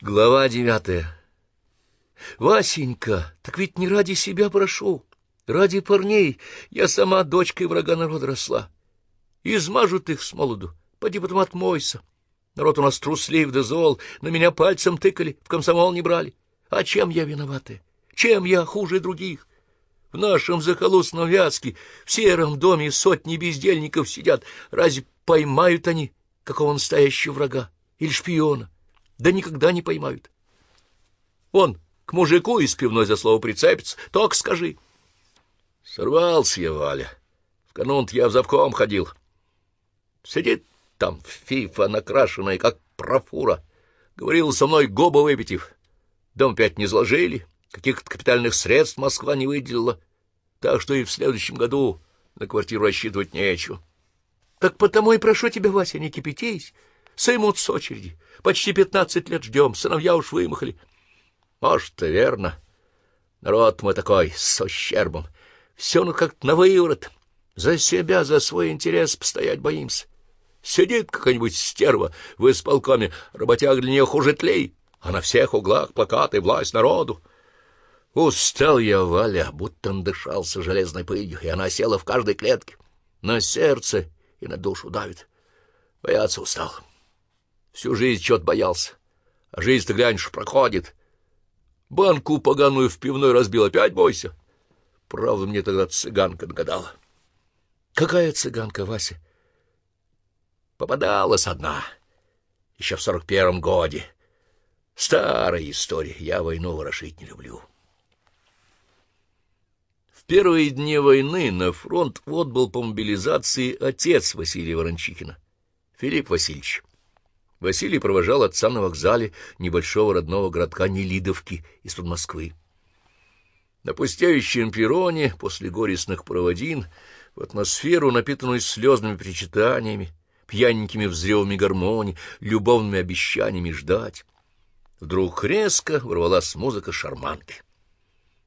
Глава девятая. Васенька, так ведь не ради себя прошу, ради парней. Я сама дочкой врага народа росла. Измажут их с молоду, поди потом отмойся. Народ у нас труслив да зол, на меня пальцем тыкали, в комсомол не брали. А чем я виновата? Чем я хуже других? В нашем захолустном Вятске, в сером доме сотни бездельников сидят. Разве поймают они какого настоящего врага или шпиона? Да никогда не поймают. Он к мужику из пивной за слово прицепится, только скажи. Сорвался я, Валя. В канун я в завком ходил. Сидит там фифа накрашенная, как профура. Говорил со мной гоба выпитив. Дом опять не сложили, каких-то капитальных средств Москва не выделила. Так что и в следующем году на квартиру рассчитывать нечего. Так потому и прошу тебя, Вася, не кипятись. Соймут с очереди. Почти пятнадцать лет ждем, сыновья уж вымахали. Может, и верно. Народ мы такой, с ущербом. Все ну как на выворот. За себя, за свой интерес постоять боимся. Сидит какая-нибудь стерва в исполкоме, работяг для нее хуже тлей, а на всех углах плакаты «Власть народу». Устал я, Валя, будто надышался железной пылью, и она села в каждой клетке. На сердце и на душу давит. Бояться устал. Всю жизнь чего-то боялся. А жизнь-то, глянь, проходит. Банку поганую в пивной разбил, опять бойся. Правда, мне тогда цыганка догадала. Какая цыганка, Вася? Попадалась одна. Еще в сорок первом годе. Старая история. Я войну ворошить не люблю. В первые дни войны на фронт отбыл по мобилизации отец Василия Ворончихина, Филипп Васильевич. Василий провожал отца на вокзале небольшого родного городка Нелидовки из-под Москвы. На пустеющем перроне, после горестных проводин, в атмосферу, напитанную слезными причитаниями, пьяненькими взревами гармонии, любовными обещаниями ждать, вдруг резко ворвалась музыка шарманки.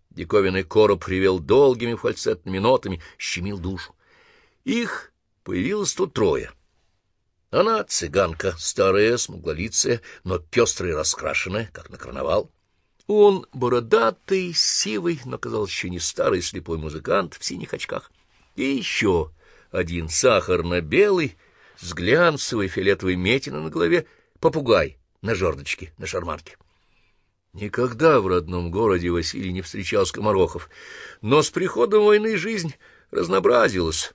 Диковинный короб привел долгими фальцетными нотами, щемил душу. Их появилось тут трое — она цыганка, старая, смуглолицая, но пестрая и раскрашенная, как на карнавал. Он бородатый, сивый, но, казалось, еще не старый слепой музыкант в синих очках. И еще один сахарно-белый, с глянцевой фиолетовой метиной на голове, попугай на жердочке, на шарманке. Никогда в родном городе Василий не встречал скоморохов, но с приходом войны жизнь разнообразилась.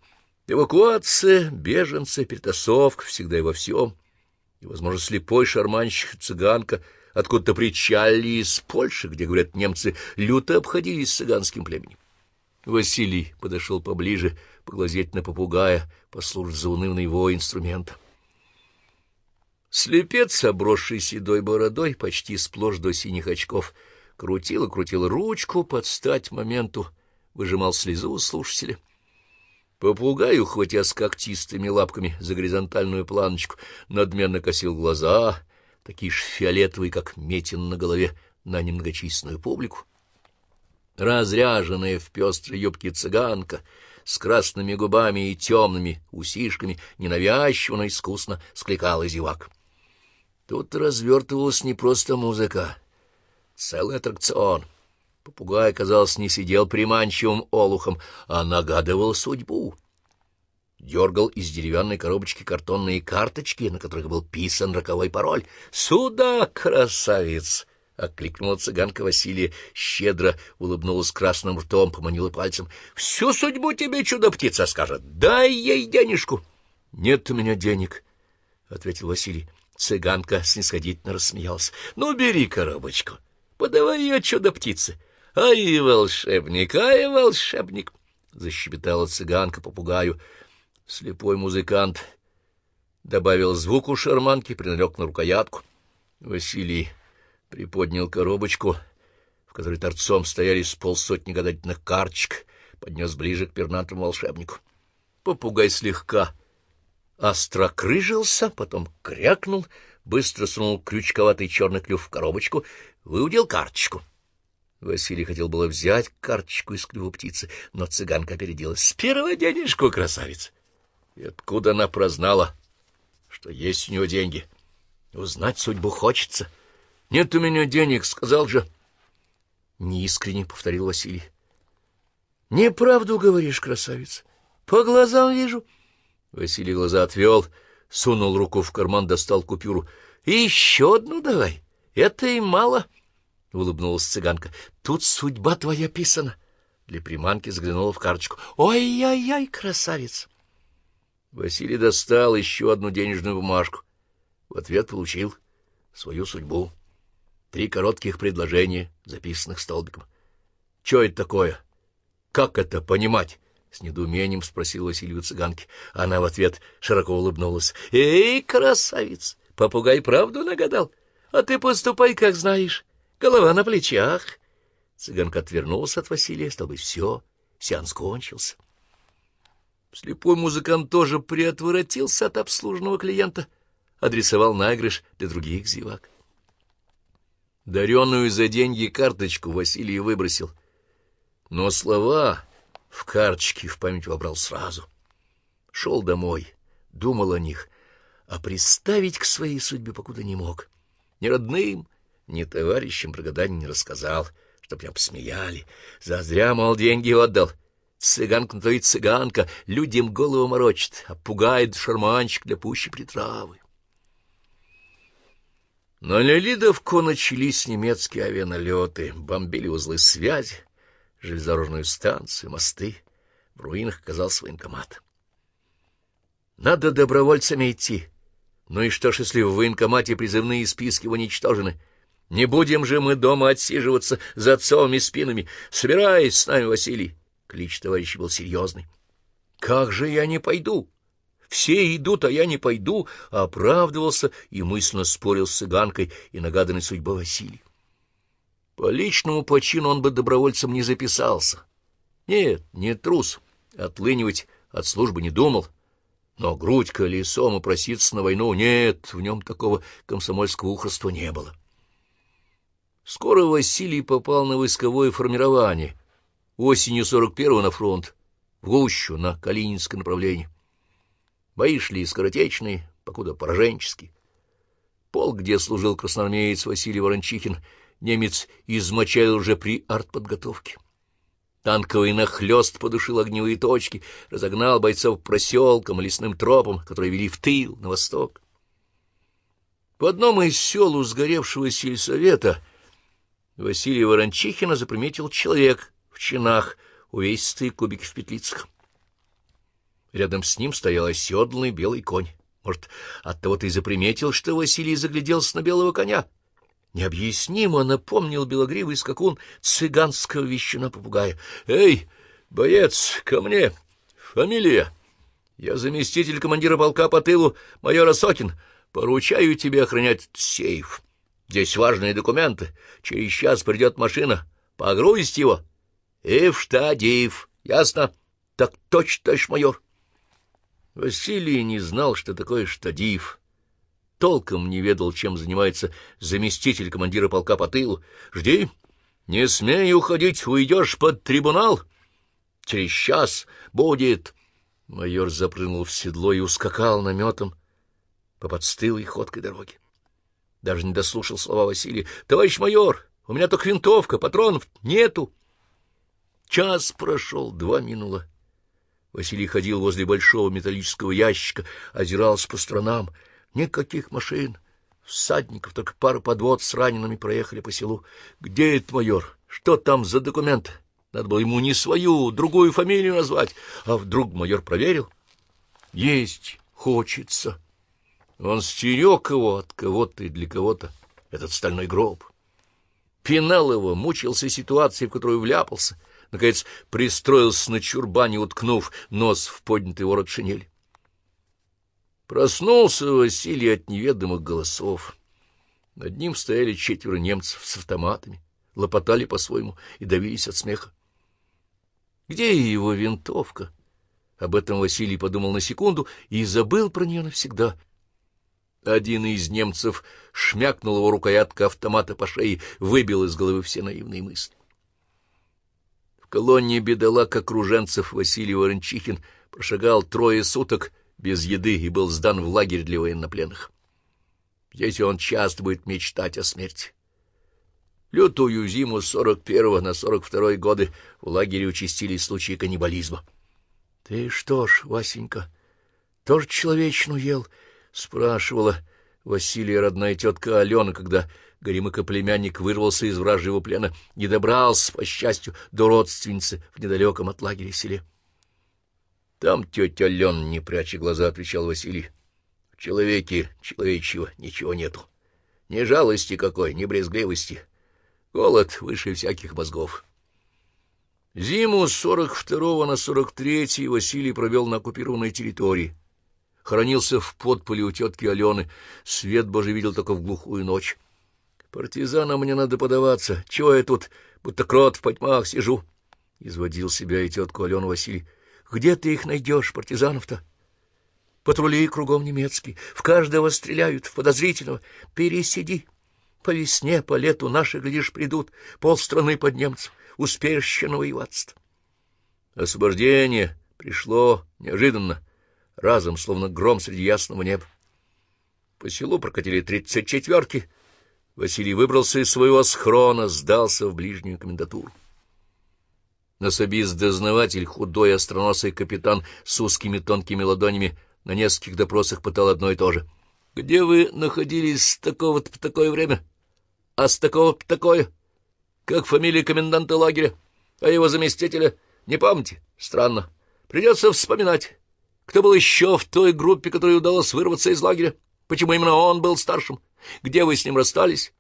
Эвакуация, беженцы, перетасовка всегда и во всем. И, возможно, слепой шарманщик-цыганка откуда-то причали из Польши, где, говорят, немцы люто обходились с цыганским племенем. Василий подошел поближе, поглазеть на попугая, послушать заунывный вой инструмента. Слепец, обросший седой бородой, почти сплошь до синих очков, крутил и крутил ручку под стать моменту, выжимал слезу у слушателя. Попугай, ухватясь когтистыми лапками за горизонтальную планочку, надменно косил глаза, такие же фиолетовые, как метин на голове, на немногочисленную публику. Разряженная в пестрой юбке цыганка с красными губами и темными усишками, ненавязчиво, но искусно скликала зевак. Тут развертывалась не просто музыка, целый аттракцион — Попугай, казалось, не сидел приманчивым олухом, а нагадывал судьбу. Дергал из деревянной коробочки картонные карточки, на которых был писан роковой пароль. «Сюда, красавец!» — окликнула цыганка Василия, щедро улыбнулась красным ртом, поманила пальцем. «Всю судьбу тебе чудо-птица скажет. Дай ей денежку!» «Нет у меня денег», — ответил Василий. Цыганка снисходительно рассмеялась. «Ну, бери коробочку, подавай ее чудо-птице. «Ай, волшебник, ай, волшебник!» — защебетала цыганка попугаю. Слепой музыкант добавил звук у шарманки, приналег на рукоятку. Василий приподнял коробочку, в которой торцом стояли с полсотни гадательных карточек, поднес ближе к пернатому волшебнику. Попугай слегка острокрыжился, потом крякнул, быстро сунул крючковатый черный клюв в коробочку, выудил карточку — Василий хотел было взять карточку из клюва птицы, но цыганка опередилась. — С первого денежку, красавица! И откуда она прознала, что есть у него деньги? Узнать судьбу хочется. — Нет у меня денег, сказал же. — неискренне повторил Василий. — Неправду говоришь, красавица. По глазам вижу. Василий глаза отвел, сунул руку в карман, достал купюру. — Еще одну давай. Это и мало, — улыбнулась цыганка. — Тут судьба твоя писана. Для приманки заглянула в карточку. «Ой-яй-яй, красавица!» Василий достал еще одну денежную бумажку. В ответ получил свою судьбу. Три коротких предложения, записанных столбиком. — Че это такое? Как это понимать? — с недоумением спросил Василий у цыганки. Она в ответ широко улыбнулась. — Эй, красавица! Попугай правду нагадал. А ты поступай, как знаешь. Голова на плечах. Цыганка отвернулся от Василия, чтобы все, сеанс кончился. Слепой музыкант тоже приотворотился от обслуженного клиента, адресовал наигрыш для других зевак. Даренную за деньги карточку Василий выбросил, но слова в карточке в память вобрал сразу. Шел домой, думал о них, а представить к своей судьбе покуда не мог. Ни родным, ни товарищам про гадание не рассказал, чтоб меня посмеяли. Зазря, мол, деньги отдал. Цыганка, то и цыганка, людям голову морочит, а пугает шарманчик для пущей притравы. На Лелидовку начались немецкие авианалеты, бомбили узлы связи, железнодорожную станцию, мосты. В руинах оказался военкомат. Надо добровольцами идти. Ну и что ж, если в военкомате призывные списки уничтожены? Не будем же мы дома отсиживаться за отцовыми спинами. Собираясь с нами, Василий. Клич товарища был серьезный. — Как же я не пойду? Все идут, а я не пойду, — оправдывался и мысленно спорил с цыганкой и нагаданной судьбой Василий. По личному почину он бы добровольцем не записался. Нет, не трус, отлынивать от службы не думал. Но грудь колесом и проситься на войну — нет, в нем такого комсомольского ухорства не было. Скоро Василий попал на войсковое формирование. Осенью 41-го на фронт, в гущу, на Калининское направление. Бои шли скоротечные, покуда пораженческие. Полк, где служил красноармеец Василий Ворончихин, немец измочалил уже при артподготовке. Танковый нахлёст подушил огневые точки, разогнал бойцов проселкам и лесным тропам, которые вели в тыл, на восток. В одном из сел у сгоревшего сельсовета Василия Ворончихина заприметил человек в чинах, увесистые кубики в петлицах. Рядом с ним стоял оседланный белый конь. Может, оттого ты и заприметил, что Василий загляделся на белого коня? Необъяснимо напомнил белогривый скакун цыганского вещуна попугая. — Эй, боец, ко мне! Фамилия! Я заместитель командира полка по тылу майора Сокин. Поручаю тебе охранять сейф. Здесь важные документы. Через час придет машина. Погрузить его. И в штадив. Ясно? Так точно, товарищ майор. Василий не знал, что такое штадив. Толком не ведал, чем занимается заместитель командира полка по тылу. «Жди! Не смей уходить, уйдешь под трибунал! Через час будет...» Майор запрыгнул в седло и ускакал наметом по подстылой ходкой дороги. Даже не дослушал слова Василия. «Товарищ майор, у меня только винтовка, патронов нету!» Час прошел, два минуло. Василий ходил возле большого металлического ящика, озирался по сторонам. Никаких машин, всадников, только пара подвод с ранеными проехали по селу. Где этот майор? Что там за документ? Надо было ему не свою, другую фамилию назвать. А вдруг майор проверил? Есть хочется. Он стерег его от кого-то и для кого-то, этот стальной гроб. Пинал его, мучился ситуацией, в которую вляпался — наконец пристроился на чурбане, уткнув нос в поднятый ворот шинель. Проснулся Василий от неведомых голосов. Над ним стояли четверо немцев с автоматами, лопотали по-своему и давились от смеха. Где его винтовка? Об этом Василий подумал на секунду и забыл про нее навсегда. Один из немцев шмякнул его рукоятка автомата по шее, выбил из головы все наивные мысли. В колонне бедолаг окруженцев Василий Ворончихин прошагал трое суток без еды и был сдан в лагерь для военнопленных. Здесь он часто будет мечтать о смерти. Лютую зиму с сорок первого на сорок второй годы в лагере участились случаи каннибализма. — Ты что ж, Васенька, тоже человечину ел? — спрашивала Василия родная тетка Алена, когда Горемыка-племянник вырвался из вражьего плена, не добрался, по счастью, до родственницы в недалеком от лагеря селе. — Там тетя Алена, не пряча глаза, — отвечал Василий. — В человеке человечьего ничего нету. Ни жалости какой, ни брезгливости. Голод выше всяких мозгов. Зиму с сорок второго на сорок третий Василий провел на оккупированной территории. Хоронился в подполе у тетки Алены. Свет Божий видел только в глухую ночь. Партизанам мне надо подаваться. Чего я тут, будто крот в потьмах сижу? Изводил себя и тетку Алену Василий. Где ты их найдешь, партизанов-то? Патрули кругом немецкие, в каждого стреляют, в подозрительного. Пересиди. По весне, по лету наши, глядишь, придут, полстраны под немцев. Успеешь еще навоеваться Освобождение пришло неожиданно, разом, словно гром среди ясного неба. По селу прокатили тридцать четверки, Василий выбрался из своего схрона, сдался в ближнюю комендатуру. Насобист-дознаватель, худой остроносый капитан с узкими тонкими ладонями, на нескольких допросах пытал одно и то же. — Где вы находились с такого-то по такое время? А с такого по такое? Как фамилия коменданта лагеря? А его заместителя? Не помните? Странно. Придется вспоминать. Кто был еще в той группе, которой удалось вырваться из лагеря? Почему именно он был старшим? Где вы с ним расстались?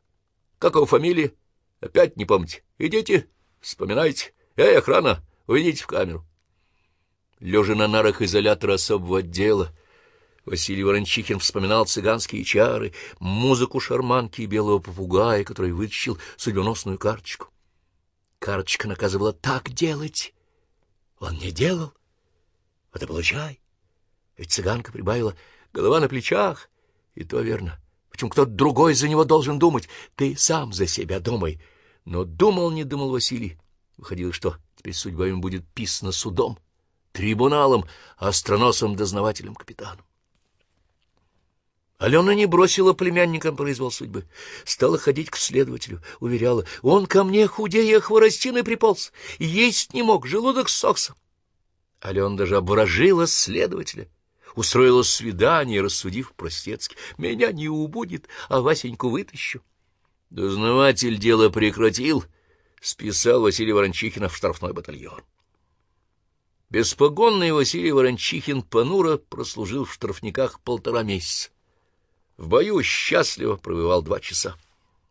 Как его фамилия? Опять не помните? Идите, вспоминайте. Эй, охрана, уведите в камеру. Лежа на нарах изолятора особого отдела, Василий Ворончихин вспоминал цыганские чары, музыку шарманки и белого попугая, который вытащил судьбоносную карточку. Карточка наказывала так делать. Он не делал. Это получай. Ведь цыганка прибавила голова на плечах, и то верно. Почему кто-то другой за него должен думать? Ты сам за себя думай. Но думал, не думал Василий. Выходило, что теперь судьба ему будет писана судом, трибуналом, остроносым дознавателем капитаном. Алена не бросила племянникам произвол судьбы. Стала ходить к следователю, уверяла, он ко мне худее хворостины приполз, есть не мог, желудок ссохся. Алена даже обворожила следователя, устроила свидание, рассудив простецки. Меня не убудет, а Васеньку вытащу. Дознаватель дело прекратил, списал Василий Ворончихина в штрафной батальон. Беспогонный Василий Ворончихин понуро прослужил в штрафниках полтора месяца. В бою счастливо провывал два часа.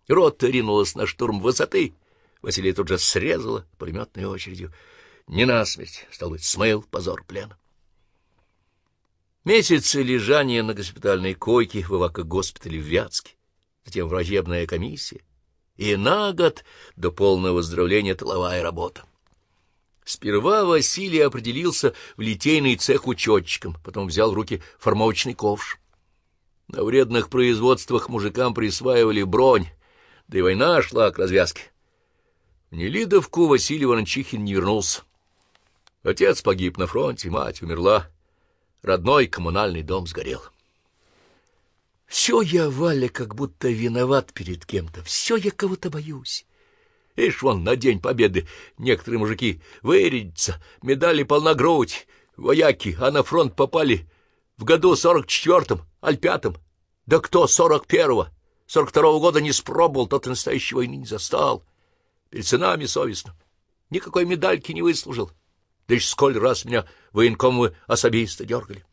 Рота ринулась на штурм высоты. Василий тут же срезала пулеметной очередью. Не насмерть, стал быть, смыл позор плена. Месяцы лежания на госпитальной койке в эвакогоспитале в Вятске, затем врачебная комиссия, и на год до полного выздоровления тыловая работа. Сперва Василий определился в литейный цех учетчиком, потом взял в руки формовочный ковш. На вредных производствах мужикам присваивали бронь, да и война шла к развязке. В Нелидовку Василий Ворончихин не вернулся. Отец погиб на фронте, мать умерла родной коммунальный дом сгорел. Все я, Валя, как будто виноват перед кем-то, все я кого-то боюсь. Ишь, вон, на День Победы некоторые мужики вырядятся, медали полна грудь, вояки, а на фронт попали в году сорок четвертом, аль пятом. Да кто сорок первого, сорок второго года не спробовал, тот настоящей войны не застал. Перед сынами совестно. Никакой медальки не выслужил. Да еще сколь раз меня военкомы особисто дергали.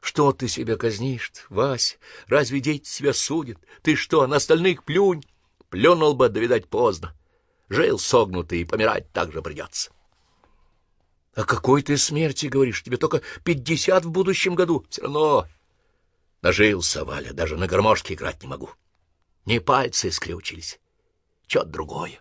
Что ты себя казнишь, Вась? Разве дети себя судят? Ты что, на остальных плюнь? Плюнул бы, да, видать, поздно. Жил согнутый, и помирать так же придется. — А какой ты смерти, говоришь? Тебе только пятьдесят в будущем году. Все равно нажился, Валя, даже на гармошке играть не могу. Не пальцы скрючились, что-то другое.